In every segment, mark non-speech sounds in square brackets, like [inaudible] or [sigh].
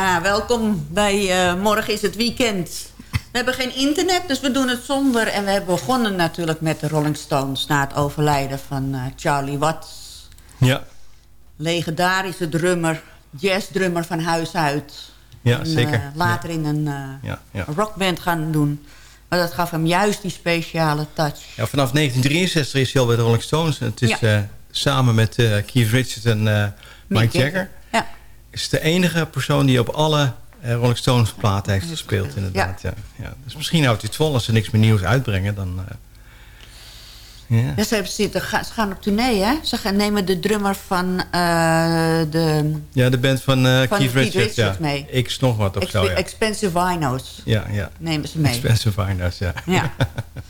Ja, welkom bij uh, Morgen is het weekend. We hebben geen internet, dus we doen het zonder. En we hebben begonnen natuurlijk met de Rolling Stones... na het overlijden van uh, Charlie Watts. Ja. Legendarische drummer, jazzdrummer van huis uit. Ja, en, zeker. Uh, later ja. in een ja, ja. rockband gaan doen. Maar dat gaf hem juist die speciale touch. Ja, vanaf 1963 is hij al bij de Rolling Stones. Het is samen met Keith Richards en Mike Jagger... Is de enige persoon die op alle uh, Rolling Stones platen heeft gespeeld. Inderdaad, ja. Ja, Dus misschien houdt hij het vol als ze niks meer nieuws uitbrengen. Dan, uh, Ja. ja ze, gaan op tournee, hè? Ze gaan, nemen de drummer van uh, de... Ja, de band van, uh, van Keith, Richards, ja. mee. X nog wat of zo, ja. Expensive Vinos. Ja, ja. Nemen ze mee. Expensive Vinos, ja. Ja.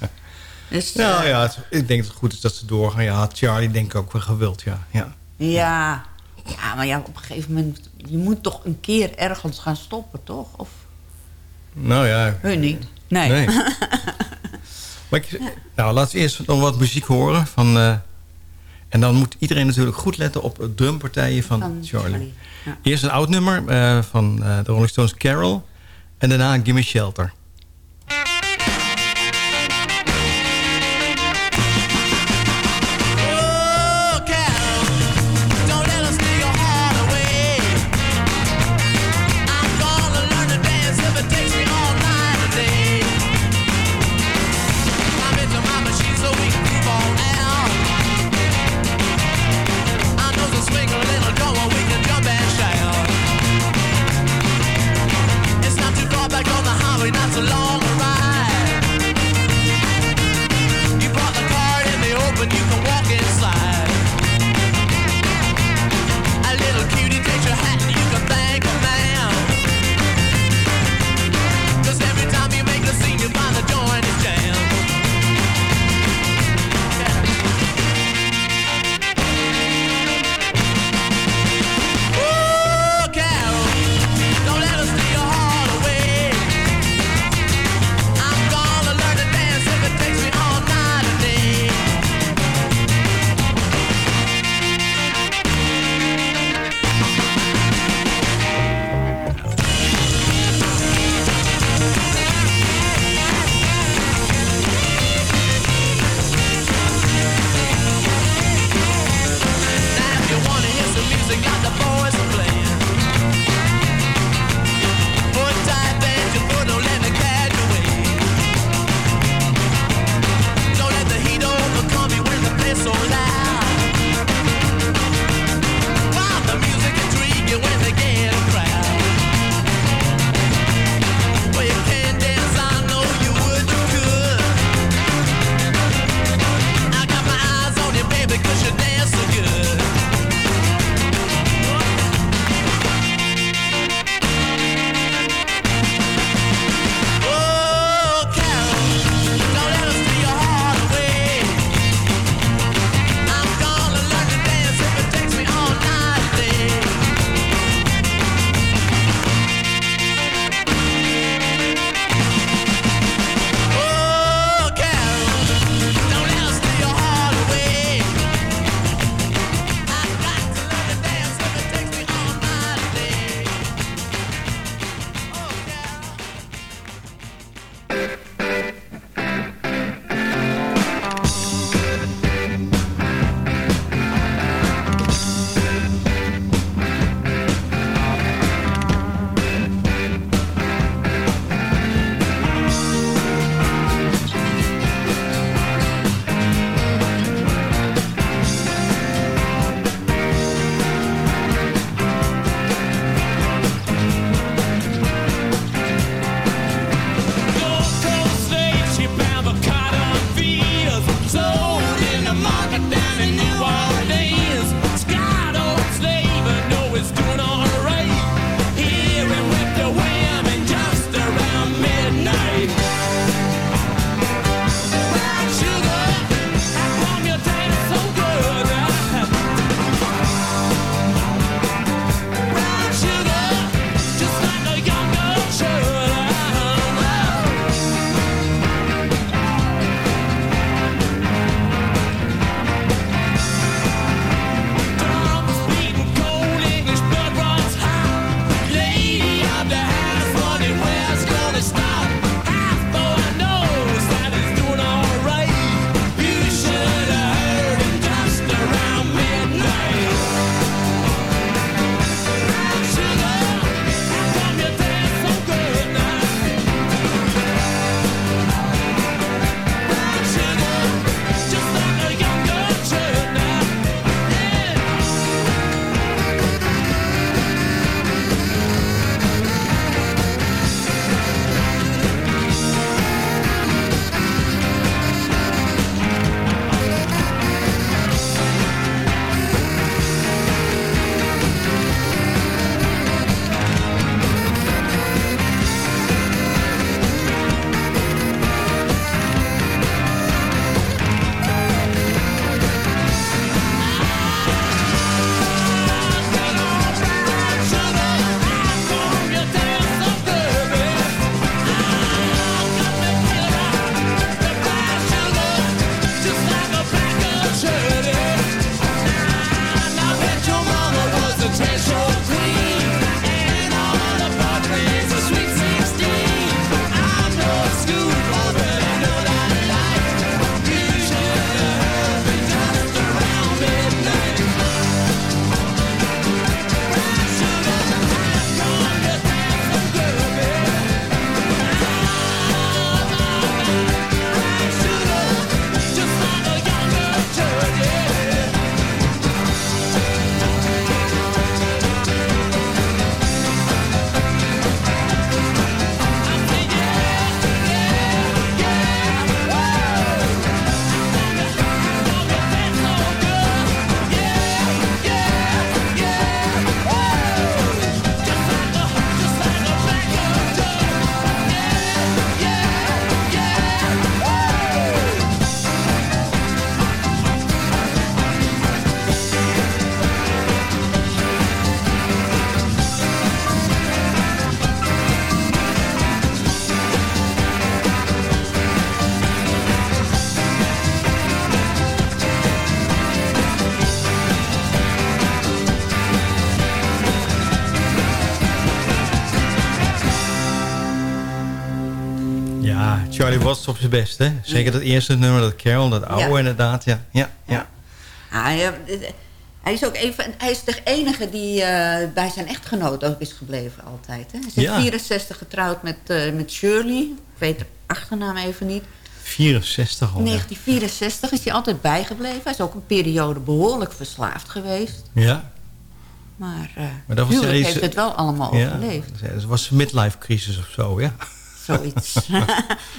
[laughs] dus, nou ja, het, ik denk dat het goed is dat ze doorgaan. Ja, Charlie denk ik ook wel gewild, ja. Ja, ja. ja maar ja, op een gegeven moment... Je moet toch een keer ergens gaan stoppen, toch? Of... Nou ja. Hun niet. Nee. nee. [laughs] maar ik, nou, laten we eerst nog wat muziek horen. Van, uh, en dan moet iedereen natuurlijk goed letten op het drumpartijen van, van Charlie. Charlie. Ja. Eerst een oud nummer uh, van uh, de Rolling Stones Carol. En daarna Gimme Shelter. Zijn best, hè? Zeker dat eerste nummer, dat Carol, dat oude inderdaad. Ja, ja, ja. Ah. Hij is ook even, hij is de enige die uh, bij zijn echtgenoot ook is gebleven altijd. Hè? Hij is in ja. 64 getrouwd met, uh, met Shirley. Ik weet de achternaam even niet. 64 al. 1964 is hij altijd bijgebleven. Hij is ook een periode behoorlijk verslaafd geweest. Ja. Maar, uh, maar dat was heeft het wel allemaal ja, overleefd. Het was een midlife crisis of zo, ja. Zoiets.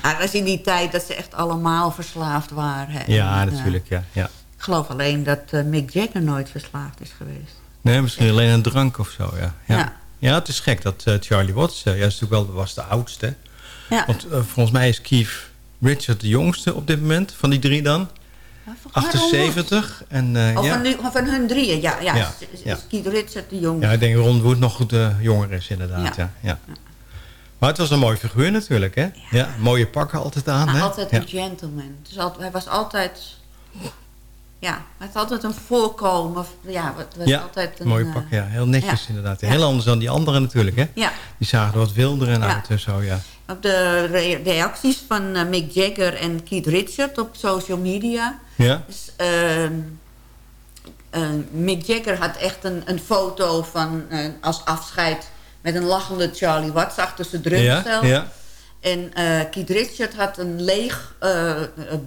Hij was in die tijd dat ze echt allemaal verslaafd waren. Ja, natuurlijk, ja. ja. Ik geloof alleen dat uh, Mick Jagger nooit verslaafd is geweest. Nee, misschien alleen een drank of zo, ja. Ja, ja. het is gek dat uh, Charlie Watts, uh, ja, is natuurlijk wel, was de oudste. Ja. Want volgens mij is Keith Richard de jongste op dit moment, van die drie dan. 78. En, uh, oh, ja. van, nu, van hun drieën, ja. ja, ja, ja. Keith Richard de jongste. Ja, ik denk Ron Wood nog goed uh, jonger is inderdaad, ja. ja. Maar het was een mooi figuur natuurlijk, hè? Ja. mooie pakken altijd aan, hè? Altijd een gentleman. Dus altijd, hij was altijd ja, het had altijd een voorkomen. Ja, het was ja, altijd een mooi pak. Ja, heel netjes inderdaad. Heel anders dan die anderen natuurlijk, hè? Ja. Die zagen er wat wilder en uit en zo, ja. Op de reacties van uh, Mick Jagger en Keith Richard op social media. Ja. Dus, uh, uh, Mick Jagger had echt een, een foto van als afscheid met een lachende Charlie Watts achter zijn drumstel. Ja, ja. En uh, Keith Richard had een leeg uh,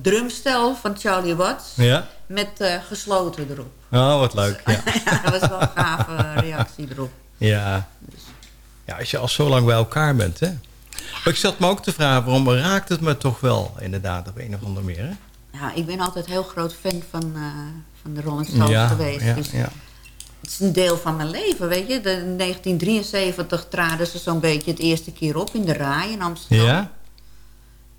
drumstel van Charlie Watts. Ja. Met uh, gesloten erop. Oh, wat leuk. Ja. [laughs] ja, dat was wel een gave reactie erop. Ja. ja, als je al zo lang bij elkaar bent, hè. Maar ik zat me ook te vragen, waarom raakt het me toch wel inderdaad op een of andere manier, hè? Ja, ik ben altijd heel groot fan van, van de Rolling Stones geweest. Ja, dus ja het is een deel van mijn leven, weet je. De, in 1973 traden ze zo'n beetje het eerste keer op in de RAI in Amsterdam. Ja?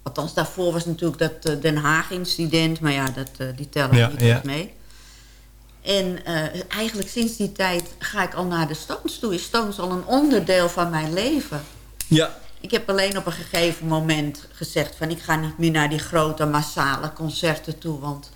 Althans, daarvoor was natuurlijk dat uh, Den Haag-incident. Maar ja, dat, uh, die tellen ja, niet ja. mee. En uh, eigenlijk sinds die tijd ga ik al naar de Stones toe. Is Stones al een onderdeel van mijn leven. Ja. Ik heb alleen op een gegeven moment gezegd... van ik ga niet meer naar die grote massale concerten toe... want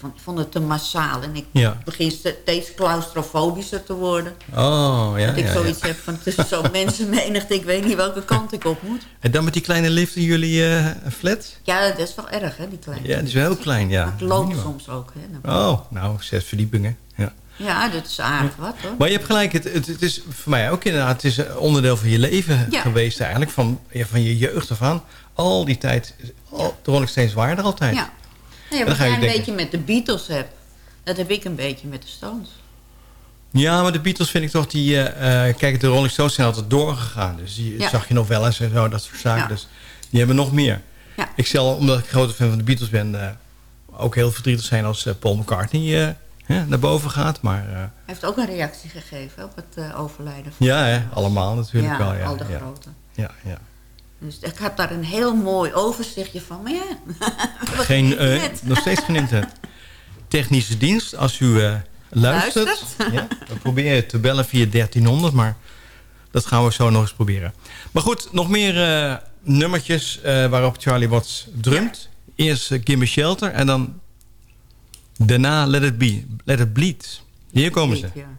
vond, ik vond het te massaal. En ik begin steeds claustrofobischer te worden. Oh, ja. Dat ik ja, zoiets heb van tussen zo'n [laughs] mensenmenigte. Ik weet niet welke kant ik op moet. En dan met die kleine lift in jullie uh, flat? Ja, dat is wel erg, hè, die kleine. Ja, die is wel heel klein, ja. Maar het loopt soms ook, hè. Oh, nou, zes verdiepingen. Ja. Ja, dat is aardig wat, hoor. Maar je hebt gelijk, het, het, is voor mij ook inderdaad... het is een onderdeel van je leven geweest eigenlijk. Van, ja, van je jeugd af aan. Al die tijd, al, de Rolling Stones waren er altijd. Ja. Nee, wat jij een beetje met de Beatles hebt, dat heb ik een beetje met de Stones. Ja, maar de Beatles vind ik toch die... Uh, kijk, de Rolling Stones zijn altijd doorgegaan. Dus die zag je nog wel eens en zo, dat soort zaken. Dus die hebben nog meer. Ja. Ik zal, omdat ik grote fan van de Beatles ben... Uh, ook heel verdrietig zijn als Paul McCartney naar boven gaat. Maar, Hij heeft ook een reactie gegeven op het overlijden. Van ja, hè, allemaal natuurlijk ja, wel. Ja, al de grote. Ja, ja. Dus ik had daar een heel mooi overzichtje van. Maar ja, [laughs] geen, uh, nog steeds geen internet. Technische dienst, als u uh, luistert. luistert? [laughs] Ja, we proberen te bellen via 1300, maar dat gaan we zo nog eens proberen. Maar goed, nog meer uh, nummertjes waarop Charlie Watts drumt. Ja. Eerst Gimme Shelter en dan daarna Let It Be, Let It Bleed. Hier komen ze. Ja.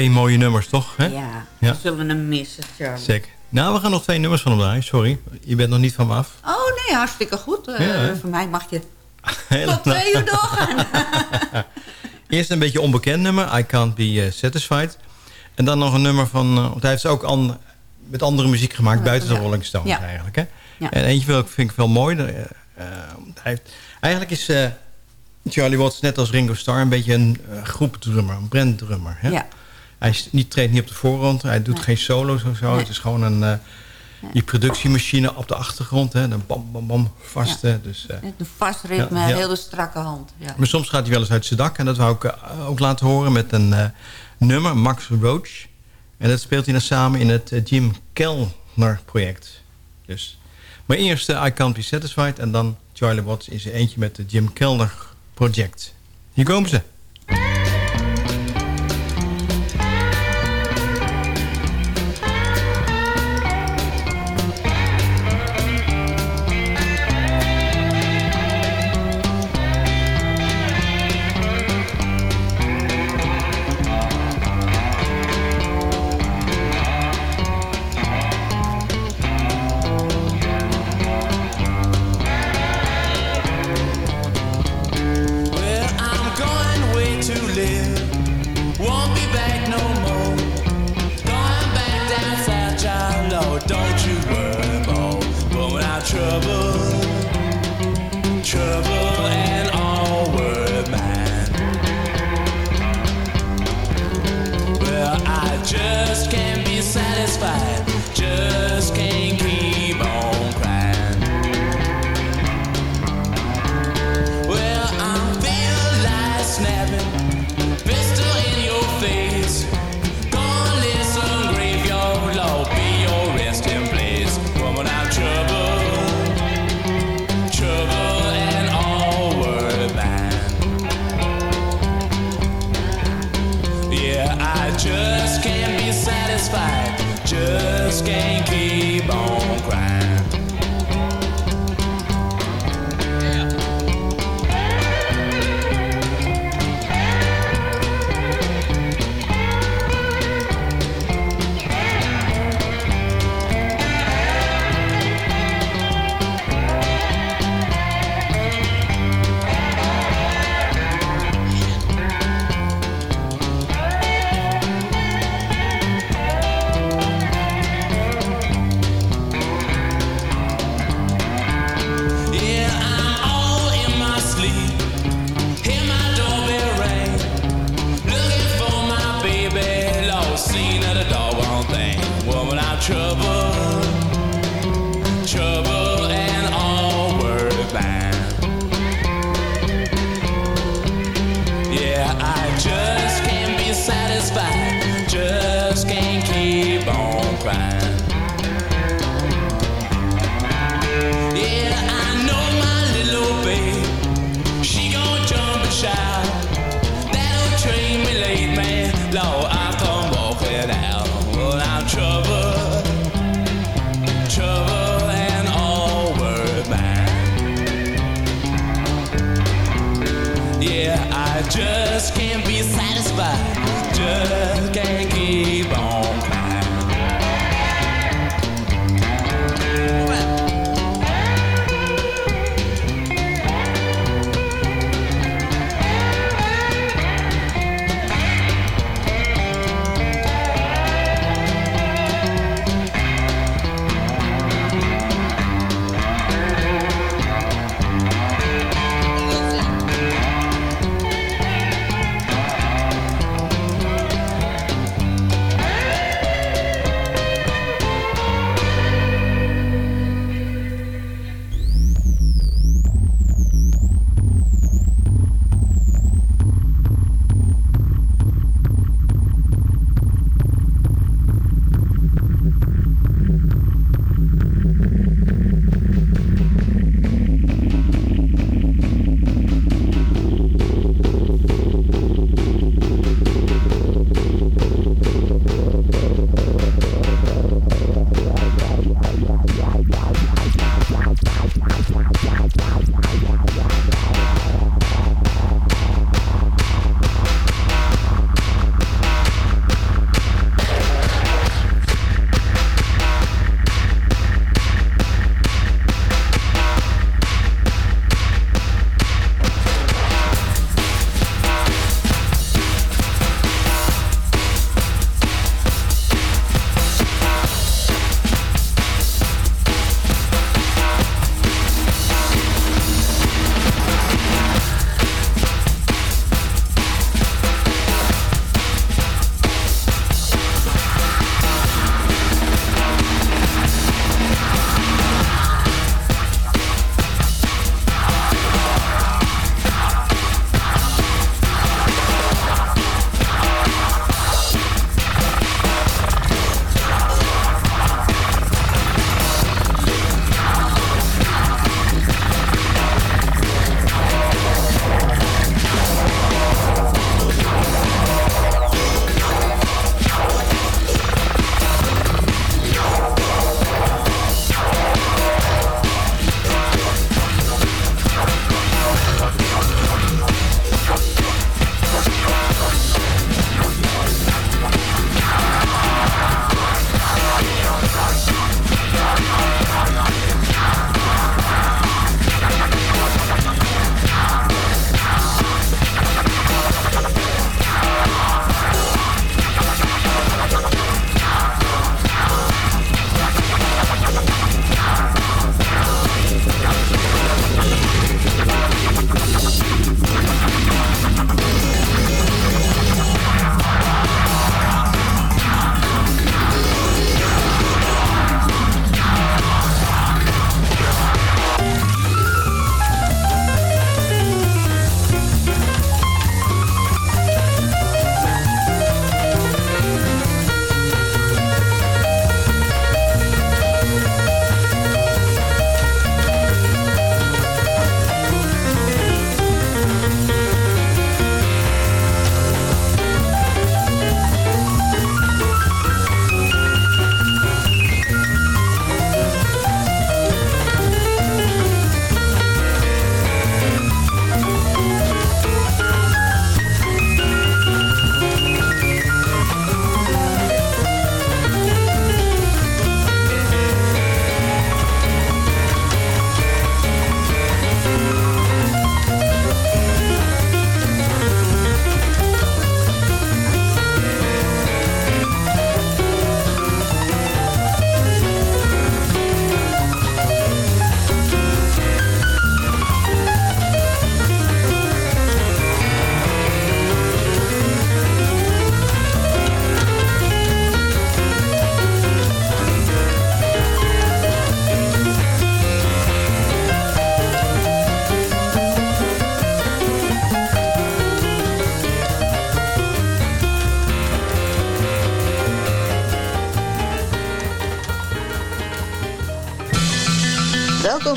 Twee mooie nummers, toch? Hè? Ja, we zullen hem missen, Charlie. Zeker. Nou, we gaan nog twee nummers van hem draaien. Sorry, je bent nog niet van me af. Oh nee, hartstikke goed. Uh, voor mij mag je [laughs] tot twee uur doorgaan. [laughs] Eerst een beetje onbekend nummer, I Can't Be uh, Satisfied. En dan nog een nummer van... Uh, want hij heeft ook an, met andere muziek gemaakt buiten de Rolling Stones eigenlijk. Hè? En eentje vind ik wel mooi. hij heeft, eigenlijk is Charlie Watts net als Ringo Starr een beetje een groepdrummer, een branddrummer. Hè? Ja. Hij niet, treedt niet op de voorgrond. Hij doet geen solo's of zo. Het is gewoon een... Uh, die productiemachine op de achtergrond. Hè, dan bam, bam, bam, vast. Ja. Dus, uh, een vast ritme, ja, heel de strakke hand. Ja. Maar soms gaat hij wel eens uit zijn dak. En dat wou ik uh, ook laten horen met een nummer, Max Roach. En dat speelt hij dan samen in het Jim Kellner project. Dus. Maar eerst I Can't Be Satisfied. En dan Charlie Watts in zijn eentje met het Jim Kellner project. Hier komen ze.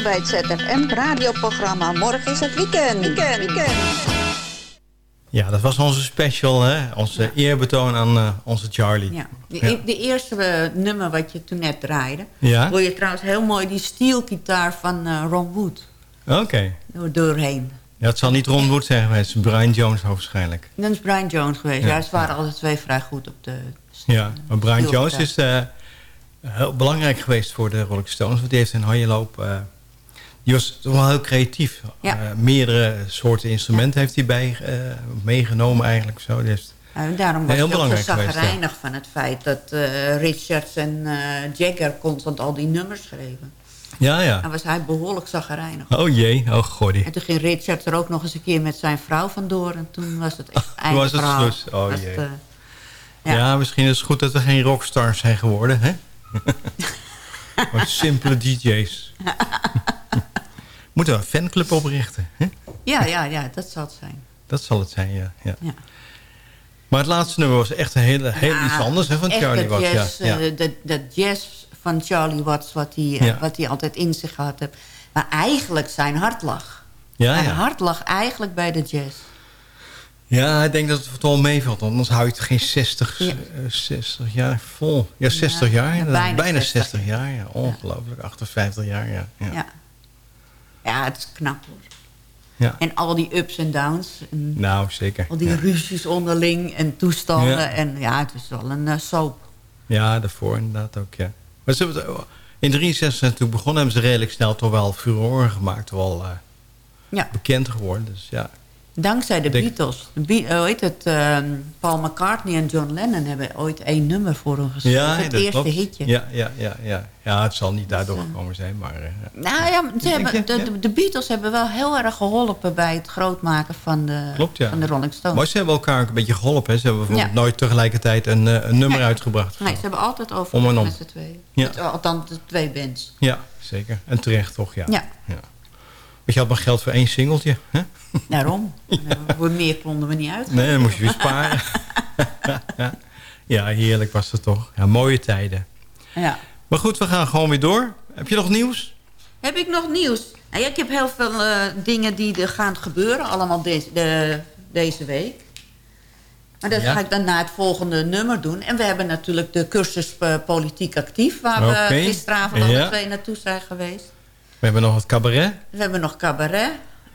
Welkom bij het ZFM radioprogramma. Morgen is het weekend. Weekend, weekend. Ja, dat was onze special, hè? onze eerbetoon aan uh, onze Charlie. Ja. De, ja. de eerste uh, nummer wat je toen net draaide... Ja? hoor je trouwens heel mooi die steelgitaar van uh, Ron Wood. Oké. Okay. Doorheen. Ja, het zal niet Ron Wood zijn geweest, Brian Jones waarschijnlijk. Dat is Brian Jones geweest. Ja, ze waren alle twee vrij goed op de... Ja, maar Brian Jones is heel belangrijk geweest voor de Rolling Stones. Want die heeft een hele loop... Die was toch wel heel creatief. Ja. Uh, meerdere soorten instrumenten heeft hij bij uh, meegenomen eigenlijk. Zo. En daarom was heel hij ook van het feit... dat Richards en Jagger constant al die nummers schreven. Ja, ja. Dan was hij behoorlijk zagrijnig. Oh jee, oh godie. En toen ging Richards er ook nog eens een keer met zijn vrouw vandoor. En toen was het echt [laughs] Toen was het slus. Oh Was jee. het, ja. ja. misschien is het goed dat we geen rockstars zijn geworden, hè? [laughs] maar simpele DJ's. [laughs] Moeten we een fanclub oprichten, hè? ja, ja, ja, dat zal het zijn. Dat zal het zijn, ja. ja. Ja. Maar het laatste nummer was echt een hele, heel Ja, iets anders hè, van Charlie Watts. Jazz, ja, ja. eh, dat, dat jazz van Charlie Watts, wat hij, eh, Ja. wat hij altijd in zich gehad heeft. Maar eigenlijk zijn hart lag. ja, Zijn ja. hart lag eigenlijk bij de jazz. ja, ik denk dat het wel meevalt. Anders hou je het geen 60, Ja. eh, 60 jaar vol. Ja, 60 jaar. bijna bijna 60. 60 jaar. Ja. Ongelooflijk. 58 jaar, ja. ja. Ja. het is knap hoor. Ja. En al die ups en downs. En Nou, zeker. al die ja. ruzies onderling en toestanden. Ja. En ja, het is wel een eh, soap. Ja, daarvoor inderdaad ook, ja. Maar ze hebben het, in 63 zijn toen begonnen, hebben ze redelijk snel toch wel furoren gemaakt. Toch wel eh, Ja, bekend geworden. Dus ja, dankzij de Denk- Beatles. De Be heet het? ehm, Paul McCartney en John Lennon hebben ooit één nummer voor hem geschreven. ja het eerste klopt. hitje. Ja, ja, ja, ja. ja, het zal niet daardoor gekomen zijn, maar... eh, Nou ja, ze Denk hebben, je? de, Ja. de, de Beatles hebben wel heel erg geholpen bij het grootmaken van de, Klopt, ja. van de Rolling Stones. Maar ze hebben elkaar ook een beetje geholpen. Hè. Ze hebben bijvoorbeeld Ja. nooit tegelijkertijd een, eh, een nummer Nee. uitgebracht. Nee, ze hebben altijd Om over en om. met z'n tweeën. Althans, de twee bands. Ja, zeker. En terecht toch, ja. Ja, je had maar geld voor één singeltje. Hè? daarom. Voor meer konden we niet uit. Nee, dan moest je weer sparen. ja, heerlijk was het toch. Ja, mooie tijden. Ja. Maar goed, we gaan gewoon weer door. Heb je nog nieuws? Heb ik nog nieuws? Nou ja, ik heb heel veel eh, dingen die er gaan gebeuren. Allemaal deze, de, deze week. Maar dat Ja. ga ik dan na het volgende nummer doen. En we hebben natuurlijk de cursus eh, Politiek Actief... waar we gisteravond alle Ja. twee naartoe zijn geweest. We hebben nog wat cabaret. We hebben nog cabaret.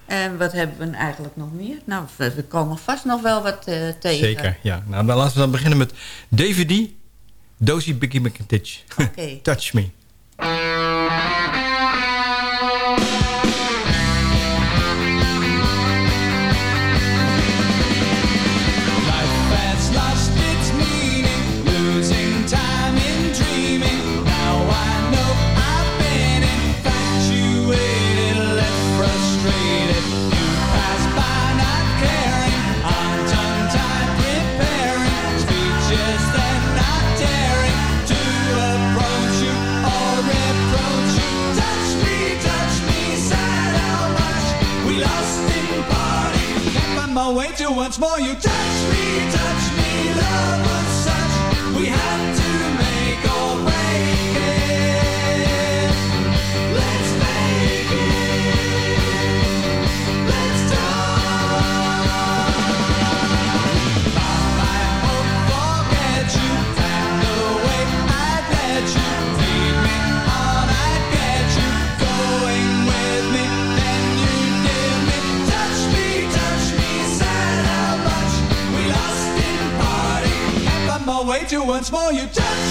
En wat hebben we eigenlijk nog meer? Nou, we, komen vast nog wel wat eh, tegen. Zeker, ja. Nou, dan laten we dan beginnen met DVD. Dozy Biggie McIntitch. Oké. [laughs] Touch Me. Once more. You touch you once more, you just.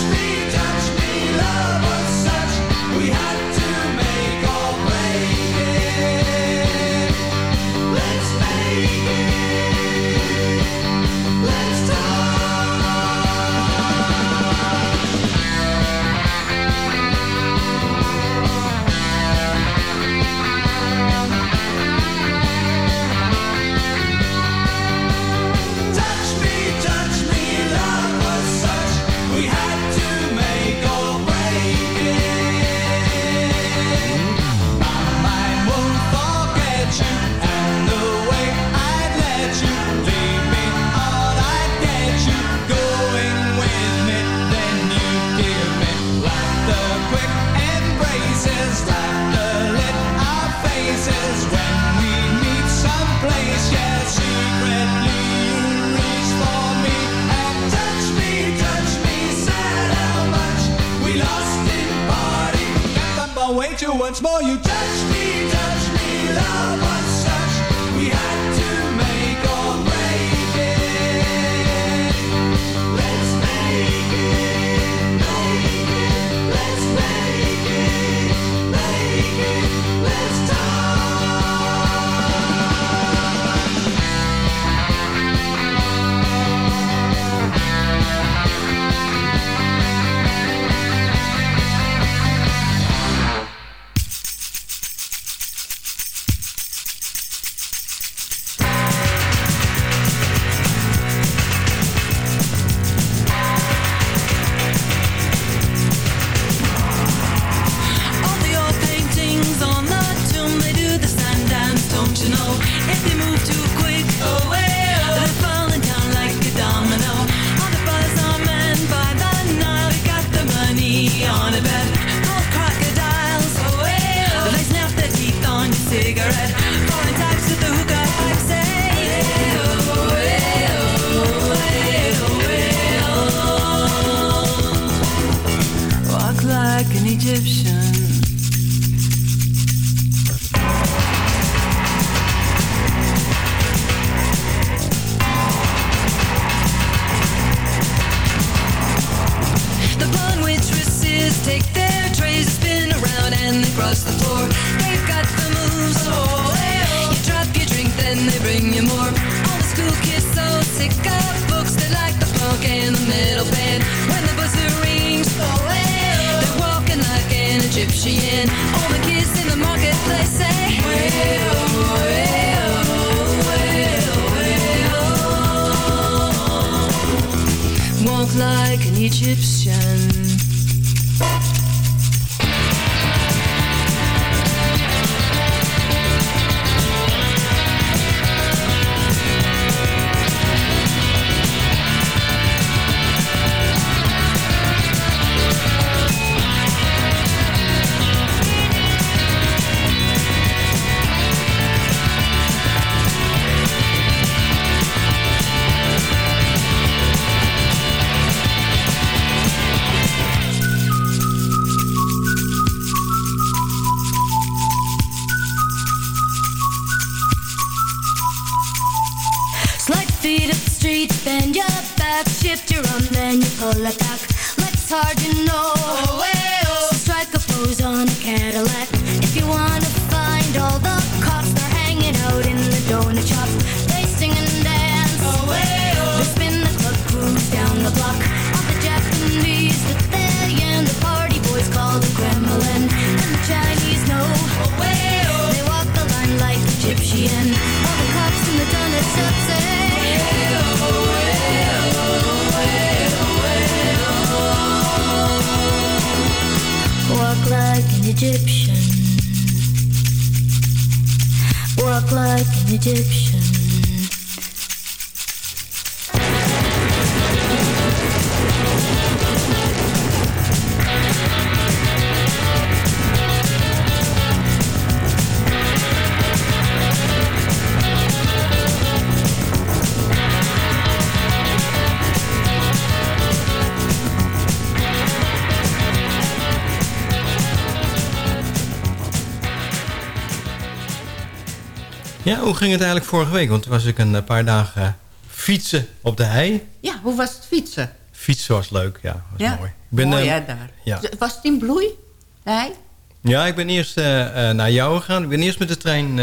Ging het eigenlijk vorige week? Want toen was ik een eh, paar dagen fietsen op de hei. Ja, hoe was het fietsen? Fietsen was leuk, ja. Was Ja, mooi. Ik ben, mooi eh, hè, daar. ja. Was het in bloei? Nee? Ja, ik ben eerst eh, naar jou gegaan. Ik ben eerst met de trein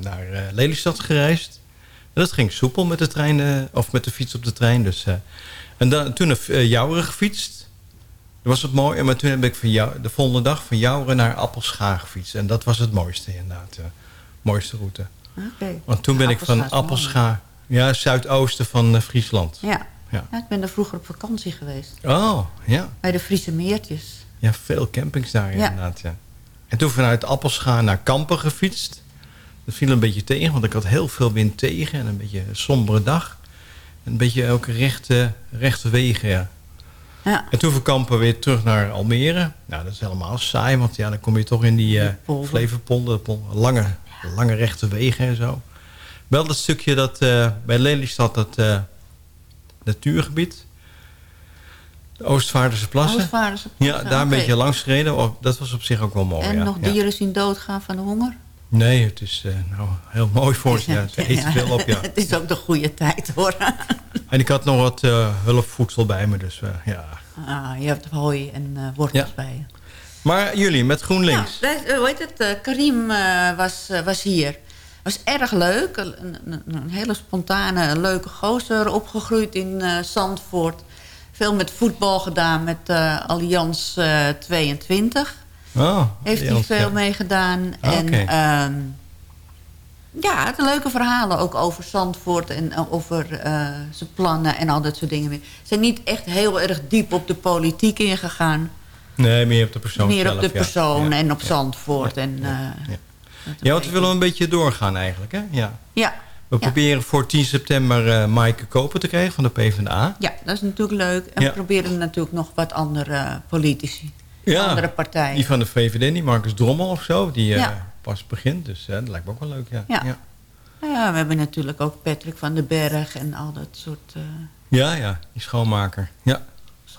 naar Lelystad gereisd. En dat ging soepel met de trein, of met de fiets op de trein. Dus, en dan, toen naar Jouweren gefietst. Dat was het mooi. Maar toen heb ik van jou, de volgende dag van Jouweren naar Appelschaar gefietst. En dat was het mooiste inderdaad. Mooiste route. Want toen ben ik van. Appelschaar... Ja, zuidoosten van eh, Friesland. Ja. Ja. ja, ik ben er vroeger op vakantie geweest. Oh, ja. Bij de Friese Meertjes. Ja, veel campings daar Ja. inderdaad, ja. En toen vanuit Appelschaar naar Kampen gefietst. Dat viel een beetje tegen, want ik had heel veel wind tegen... en een beetje een sombere dag. Een beetje ook rechte, rechte wegen, ja. Ja. En toen van Kampen weer terug naar Almere. Nou, dat is helemaal saai, want ja, dan kom je toch in die eh Die pol- lange, lange rechte wegen en zo. Wel dat stukje dat eh, bij Lelystad, dat eh, natuurgebied. De Oostvaarderse plassen. Oostvaarderse Ja, daar een beetje langs gereden. Oh, dat was op zich ook wel mooi. En ja. nog Ja. dieren zien doodgaan van de honger? Nee, het is eh, nou, heel mooi voor ze. Ja, [laughs] eten veel op, ja. [laughs] Het is ook de goede tijd, hoor. [laughs] En ik had nog wat hulpvoedsel bij me, dus ja. Ah, je hebt hooi en wortels Ja. bij je. Maar jullie, met GroenLinks. Ja, wij- eh, hoe heet het? eh, Karim eh, was, was hier. was erg leuk. Een, een, een hele spontane, leuke gozer. Opgegroeid in eh, Zandvoort. Veel met voetbal gedaan met eh Allianz eh, 22. Oh, Heeft hij veel ja. mee gedaan. Ah, en ehm, ja, het leuke verhalen ook over Zandvoort en over zijn plannen en al dat soort dingen. Ze zijn niet echt heel erg diep op de politiek ingegaan. Nee, meer op de persoon Meer zelf, op de persoon Ja, en op. Zandvoort. en, ja, eh, ja. want we willen een beetje doorgaan eigenlijk, hè? Ja. Ja, We proberen voor 10 september eh Maaike Koper te krijgen van de PvdA. ja, dat is natuurlijk leuk. En we proberen natuurlijk nog wat andere eh, politici. Ja, Andere partijen. Die van de VVD, die Marcus Drommel of zo, die pas begint. Dus dat lijkt me ook wel leuk, ja. Ja. ja. Nou ja, we hebben natuurlijk ook Patrick van den Berg en al dat soort... Ja, ja, die schoonmaker. Ja.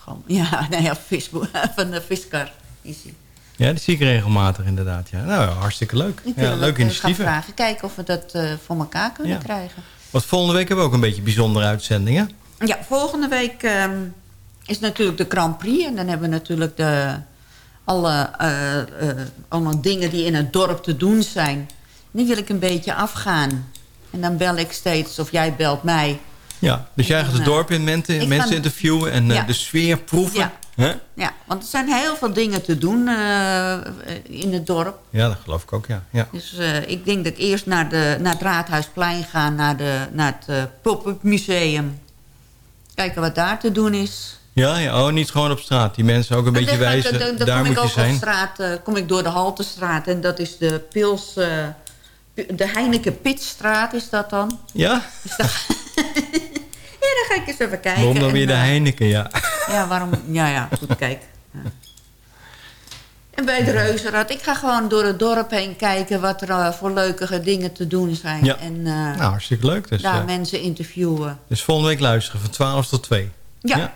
[laughs] Ja, nou ja, visboer, [laughs] van de viskar. is hij. ja, die zie ik regelmatig inderdaad. Ja. Nou, hartstikke leuk. Ja, ook, eh, gaan initiatieven. vragen. Kijken of we dat eh, voor elkaar kunnen Ja. krijgen. Want volgende week hebben we ook een beetje bijzondere uitzendingen. Ja, volgende week ehm, is natuurlijk de Grand Prix. En dan hebben we natuurlijk de, alle eh, allemaal dingen die in het dorp te doen zijn. Die wil ik een beetje afgaan. En dan bel ik steeds, of jij belt mij. Ja, dus jij gaat het dorp in, mensen, mensen interviewen en eh, Ja. de sfeer proeven. Ja. Ja, want er zijn heel veel dingen te doen eh, in het dorp. ja, dat geloof ik ook, ja. ja. Dus eh, ik denk dat ik eerst naar, de, naar het Raadhuisplein ga, naar, de, naar het eh, pop-up museum. Kijken wat daar te doen is. Ja, ja, oh, niet gewoon op straat. Die mensen ook een beetje wijzen, dan- dan daar kom moet ik je ook zijn. Op straat, kom ik door de Haltestraat en dat is de Pils... de Heineken Pitstraat is dat dan. Ja? Dus dan, ja, [laughs] dan ga ik eens even kijken. Waarom dan En, weer de eh, Heineken, ja. Ja, waarom? Ja, ja, goed, kijk. Ja. En bij het Reuzenrad. Ik ga gewoon door het dorp heen kijken... wat er eh, voor leuke dingen te doen zijn. Ja. En eh, Nou, hartstikke leuk. Dus, daar eh, mensen interviewen. dus volgende week luisteren van 12 tot 2. Ja,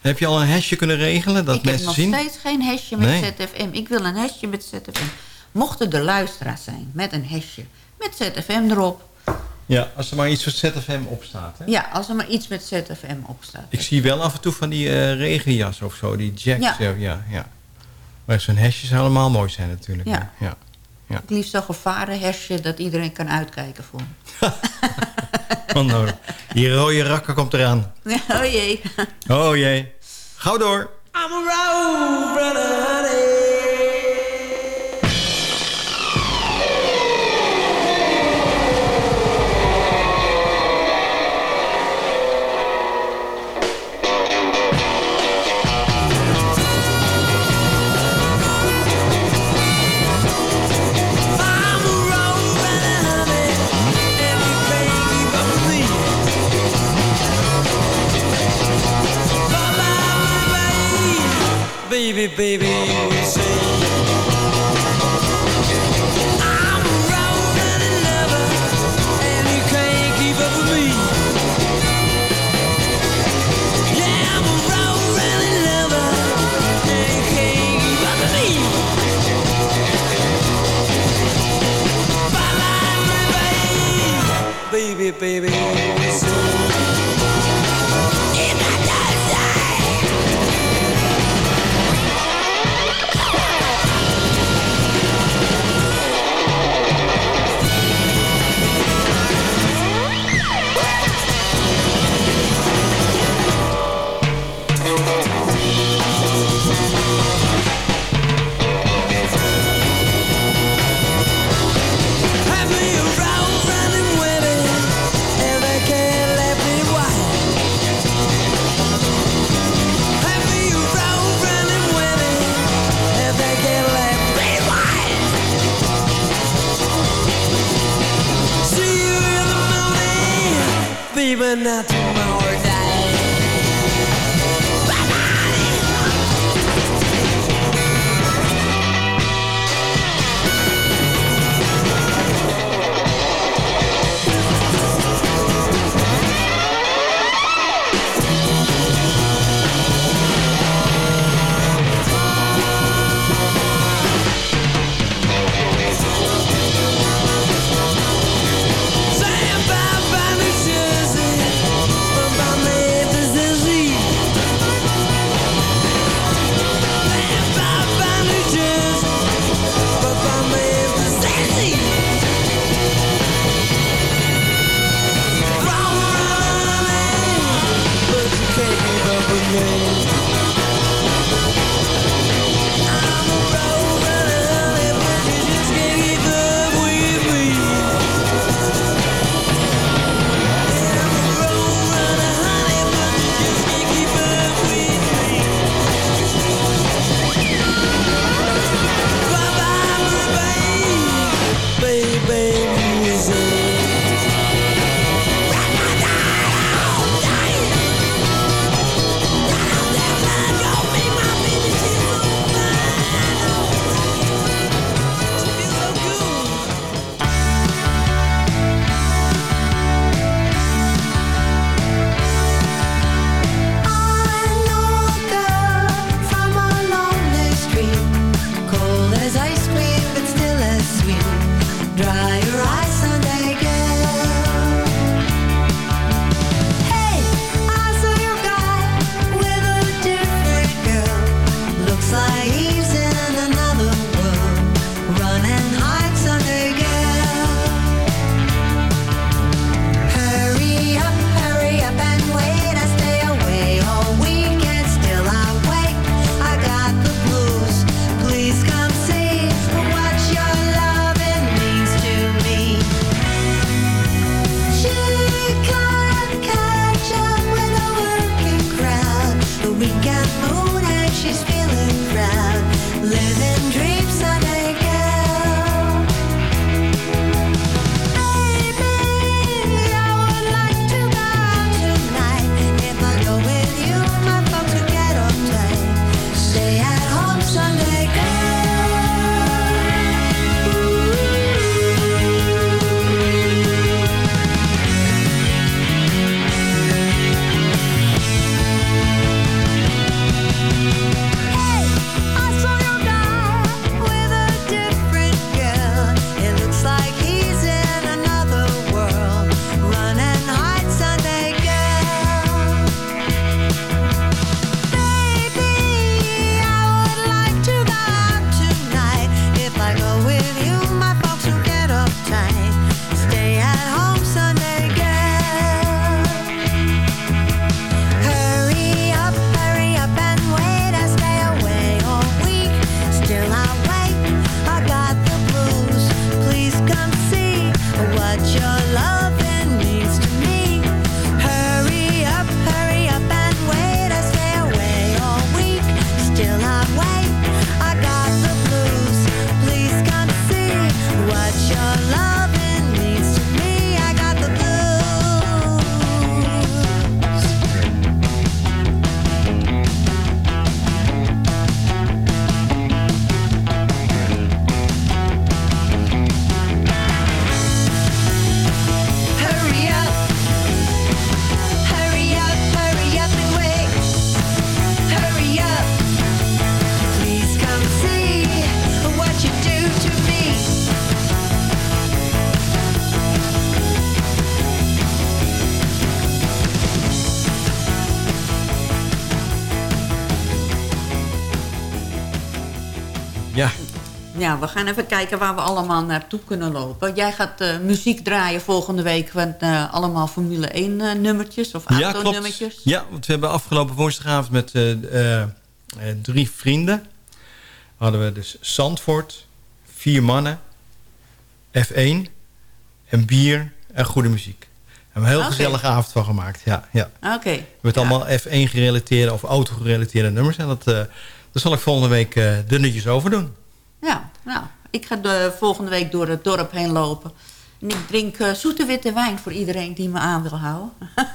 Heb je al een hashje kunnen regelen dat ik heb mensen nog zien? steeds geen hesje met Nee. ZFM. Ik wil een hesje met ZFM. Mochten er luisteraars zijn met een hesje met ZFM erop... Ja, als er maar iets voor ZFM op staat. Hè? Ja, als er maar iets met ZFM op staat. Ik zie wel af en toe van die eh, regenjas of zo, die jacks. Ja. Ja, ja, ja. Maar zo'n hesje zou allemaal mooi zijn natuurlijk. Ja. ja. Het liefst zo'n gevaren hesje dat iedereen kan uitkijken voor me. [laughs] Nou, die rode rakker komt eraan. Oh jee. Oh jee. Gauw door. I'm a road runner, honey. Ja, we gaan even kijken waar we allemaal naartoe kunnen lopen. Jij gaat eh, muziek draaien volgende week van eh, allemaal Formule 1 eh, nummertjes of ja autonummertjes. klopt. Ja, want we hebben afgelopen woensdagavond met drie vrienden... hadden we dus Zandvoort, vier mannen, F1 en bier en goede muziek. Daar hebben we een heel gezellige avond van gemaakt. Ja, ja. Oké. Met Ja. allemaal F1 gerelateerde of auto gerelateerde nummers. En dat, dat zal ik volgende week dunnetjes over doen. Ja, nou, ik ga de, volgende week door het dorp heen lopen. En ik drink eh, zoete witte wijn voor iedereen die me aan wil houden. [laughs]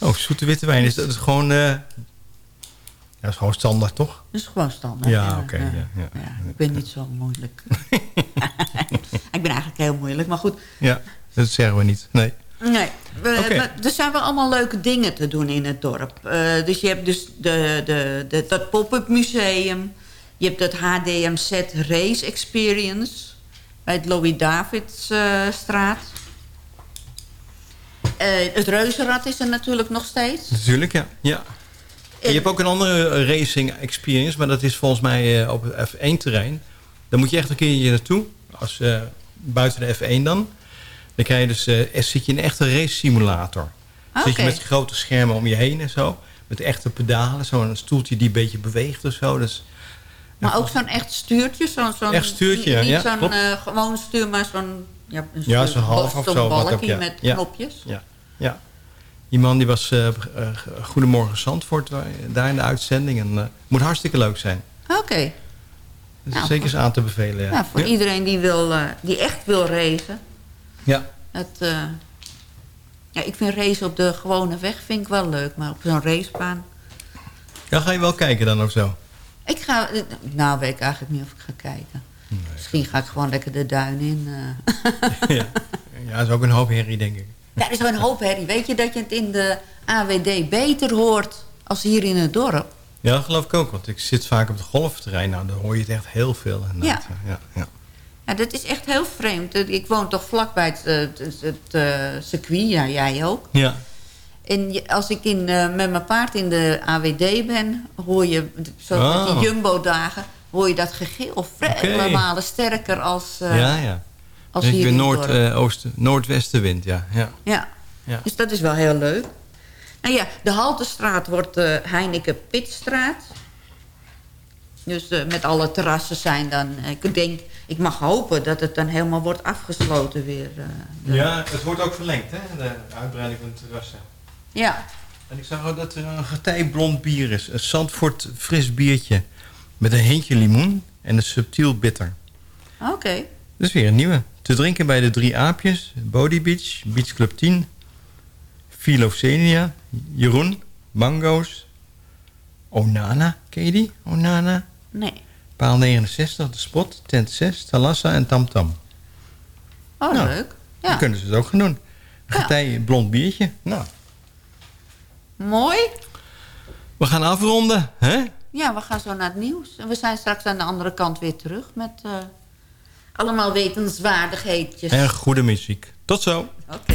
Oh, zoete witte wijn. Is dat is gewoon... eh ja, dat is gewoon standaard, toch? Dat is gewoon standaard. Ja, oké, ja, ja. ik ben niet zo moeilijk. [laughs] [laughs] ik ben eigenlijk heel moeilijk, maar goed. Ja, dat zeggen we niet. Nee. Nee, we, we- er zijn wel allemaal leuke dingen te doen in het dorp. Eh, dus je hebt dus de, de, de, dat pop-up museum. Je hebt het HDMZ Race Experience. Bij het Louis Davidsstraat. Eh het Reuzenrad is er natuurlijk nog steeds. Natuurlijk, ja. ja. Je hebt ook een andere eh, racing experience, maar dat is volgens mij eh, op het F1-terrein. Daar moet je echt een keertje naartoe, als, eh, buiten de F1 dan. Dan krijg je dus, eh, zit je in een echte race simulator. Ah, Zit je oké. met grote schermen om je heen en zo. Met echte pedalen, zo'n stoeltje die een beetje beweegt of zo. Dus, Maar ook zo'n echt stuurtje. Zo'n Echt stuurtje, ja. Niet Ja, zo'n eh, gewoon stuur, maar zo'n... Ja, zo'n half of zo, wat ook, ja. met Ja. knopjes. ja, ja. Die man die was eh, Goedemorgen Zandvoort daar in de uitzending. En moet hartstikke leuk zijn. Oké. Dat is Nou, zeker eens aan te bevelen. Ja. Ja, voor iedereen die, wil, die echt wil racen. Ja. Het, eh, ja, ik vind racen op de gewone weg vind ik wel leuk. Maar op zo'n racebaan... Ja, ga je wel kijken dan of zo? Ik ga... eh, Nou, weet ik eigenlijk niet of ik ga kijken. Misschien ga ik gewoon lekker de duin in. eh. [laughs] ja. ja, dat is ook een hoop herrie, denk ik. Ja, er is wel een hoop herrie. Weet je dat je het in de AWD beter hoort als hier in het dorp? Ja, dat geloof ik ook. Want ik zit vaak op het golfterrein. Nou, dan hoor je het echt heel veel. inderdaad. ja, ja. Ja, dat is echt heel vreemd. Ik woon toch vlakbij het, eh, het, het, eh, circuit. Ja, jij ook. ja. En je- als ik in, eh, met mijn paard in de AWD ben, hoor je, zo met Oh. die Jumbo-dagen, hoor je dat gegil vele Oké. malen sterker als, eh, ja, ja. als Dus hier in het noord, eh, oosten, noordwestenwind, ja. ja. ja. Ja. dus dat is wel heel leuk. Nou ja, de Haltestraat wordt eh Heineken Pitstraat. Dus eh, met alle terrassen zijn dan... eh, ik denk, ik mag hopen dat het dan helemaal wordt afgesloten weer. eh, de- ja, het wordt ook verlengd, hè? De uitbreiding van het terrassen. ja. En ik zag ook dat er een getijblond bier is. Een Zandvoort fris biertje. Met een hintje limoen en een subtiel bitter. Oké. Dat is weer een nieuwe. Te drinken bij de drie aapjes. Body Beach, Beach Club 10. Philocenia, Jeroen, Mango's. Onana, ken je die? Onana. Nee. Paal 69, De Spot, Tent 6, Talassa en Tam Tam. Oh, Nou, leuk. Dan Ja. kunnen ze het ook gaan doen. Getij blond biertje. Nou, Mooi. we gaan afronden, hè? Ja, we gaan zo naar het nieuws. En we zijn straks aan de andere kant weer terug met eh, allemaal wetenswaardigheidjes. En goede muziek. Tot zo. Oké.